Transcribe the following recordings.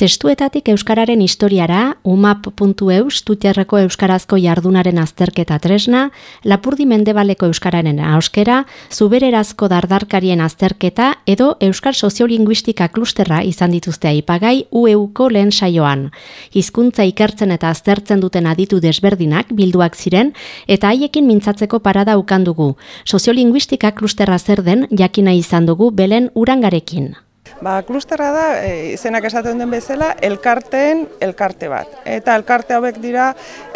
Testuetatik Euskararen historiara, umap.eus, tutierreko Euskarazko jardunaren azterketa tresna, Lapurdi Mendebaleko Euskararen auskera, Zubererazko dardarkarien azterketa edo Euskal Soziolinguistika klusterra izan dituzte aipagai UEUko lehen saioan. Hizkuntza ikertzen eta aztertzen duten aditu desberdinak bilduak ziren eta haiekin mintzatzeko parada ukandugu. Soziolinguistika klusterra zer den jakina izan dugu belen urangarekin. Ba, klusterra da, e, izenak esaten den bezala, elkarteen elkarte bat. Eta elkarte hauek dira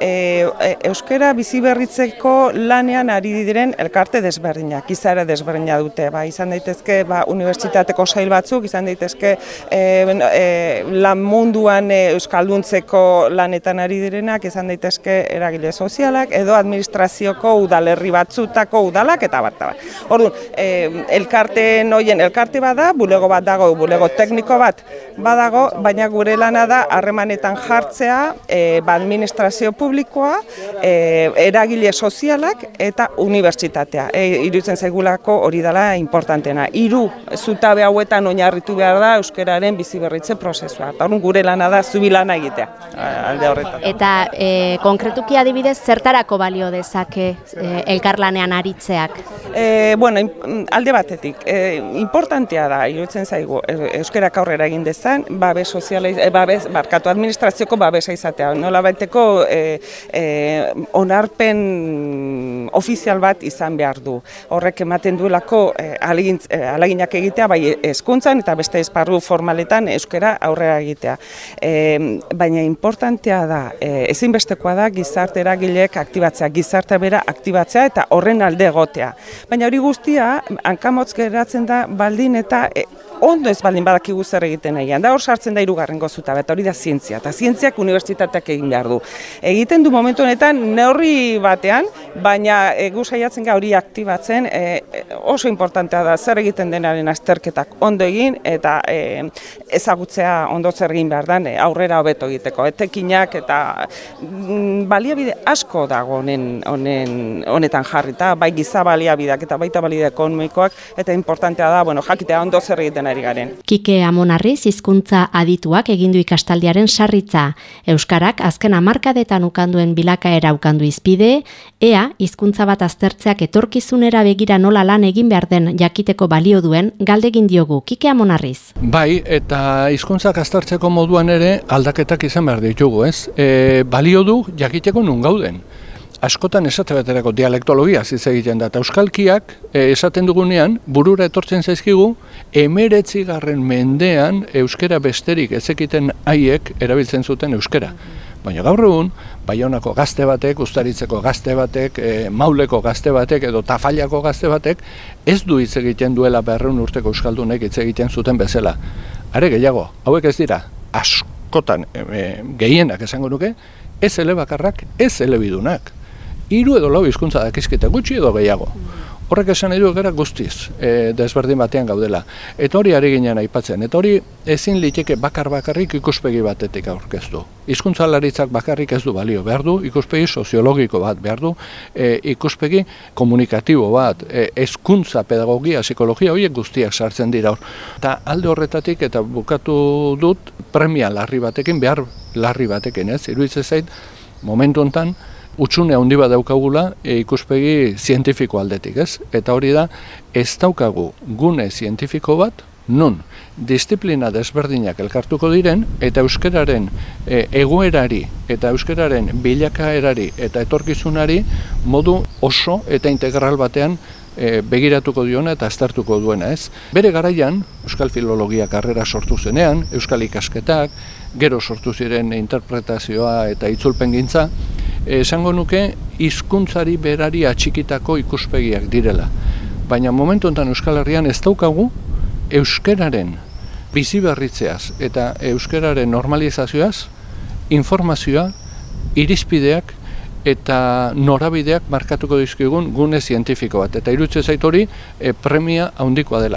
e, e, euskera bizi berritzeko lanean ari diren elkarte desberdinak, izara desberdina dute. Ba, izan daitezke ba, unibertsitateko sail batzuk, izan daitezke e, e, lan munduan e, euskalduntzeko lanetan ari direnak, izan daitezke eragile sozialak, edo administrazioko udalerri batzutako udalak eta bat. Orduan, e, elkarteen hoien elkarte bat da, bulego bat dago bulego tekniko bat badago, baina gure lana da harremanetan jartzea e, ba, administrazio publikoa, e, eragile sozialak eta unibertsitatea. E, iruditzen zaigulako hori dela importantena. Hiru zutabe hauetan oinarritu behar da euskararen bizi berritze prozesua. Eta gure lana da zubilana egitea alde horretan. Eta e, konkretuki adibidez zertarako balio dezake e, elkarlanean aritzeak? E, bueno, alde batetik, e, importantea da, iruditzen zaigu, euskerak aurrera egin dezan, babes soziala, e, babes, barkatu administrazioko babesa izatea. Nola baiteko e, e, onarpen ofizial bat izan behar du. Horrek ematen duelako e, aleginak egitea, bai eskuntzan eta beste esparru formaletan euskera aurrera egitea. E, baina importantea da, e, ezinbestekoa da gizarte eragileek aktibatzea, gizarte bera aktibatzea eta horren alde egotea. Baina hori guztia, hankamotz geratzen da baldin eta e, ondo ez baldin badakigu zer egiten nahian. Da hor sartzen da hirugarren gozuta, eta hori da zientzia. Eta zientziak unibertsitateak egin behar du. Egiten du momentu honetan neurri batean, baina egu saiatzen ga hori aktibatzen e, oso importantea da zer egiten denaren azterketak ondo egin eta e, ezagutzea ondo zer egin behar den aurrera hobeto egiteko. Etekinak eta mm, baliabide asko dago honen, honen, honetan jarrita, bai giza baliabideak eta baita baliabide ekonomikoak eta importantea da bueno, jakitea ondo zer egiten ari garen. Kike Amonarriz hizkuntza adituak egindu ikastaldiaren sarritza. Euskarak azken hamarkadetan ukanduen bilakaera ukandu izpide, ea hizkuntza bat aztertzeak etorkizunera begira nola lan egin behar den jakiteko balio duen galdegin diogu Kike Amonarriz. Bai, eta hizkuntzak aztertzeko moduan ere aldaketak izan behar ditugu, ez? E, balio du jakiteko nun gauden askotan esate baterako dialektologia ziz egiten da. euskalkiak e, esaten dugunean, burura etortzen zaizkigu, emeretzi garren mendean euskera besterik ezekiten haiek erabiltzen zuten euskera. Baina gaur egun, Baionako gazte batek, ustaritzeko gazte batek, e, mauleko gazte batek edo tafailako gazte batek, ez du hitz egiten duela berreun urteko euskaldunek hitz egiten zuten bezala. Are gehiago, hauek ez dira, askotan e, gehienak esango nuke, ez elebakarrak, ez elebidunak hiru edo lau hizkuntza dakizkite gutxi edo gehiago. Horrek esan du gara guztiz e, desberdin batean gaudela. Eta hori ari ginen aipatzen. Eta hori ezin liteke bakar bakarrik ikuspegi batetik aurkeztu. Hizkuntza laritzak bakarrik ez du balio behar du, ikuspegi soziologiko bat behar du, e, ikuspegi komunikatibo bat, e, eskuntza, pedagogia, psikologia, horiek guztiak sartzen dira hor. Eta alde horretatik eta bukatu dut premia larri batekin, behar larri batekin ez, iruditzen zait, momentu honetan, utxune handi bat daukagula e, ikuspegi zientifiko aldetik, ez? Eta hori da, ez daukagu gune zientifiko bat, nun, disiplina desberdinak elkartuko diren, eta euskararen e, egoerari, eta euskararen bilakaerari, eta etorkizunari modu oso eta integral batean e, begiratuko diona eta aztertuko duena, ez? Bere garaian, Euskal Filologia karrera sortu zenean, Euskal ikasketak, gero sortu ziren interpretazioa eta itzulpengintza, esango nuke hizkuntzari berari atxikitako ikuspegiak direla. Baina momentu enten Euskal Herrian ez daukagu euskararen bizi berritzeaz eta euskararen normalizazioaz informazioa, irizpideak eta norabideak markatuko dizkigun gune zientifiko bat. Eta irutze zait hori e, premia handikoa dela.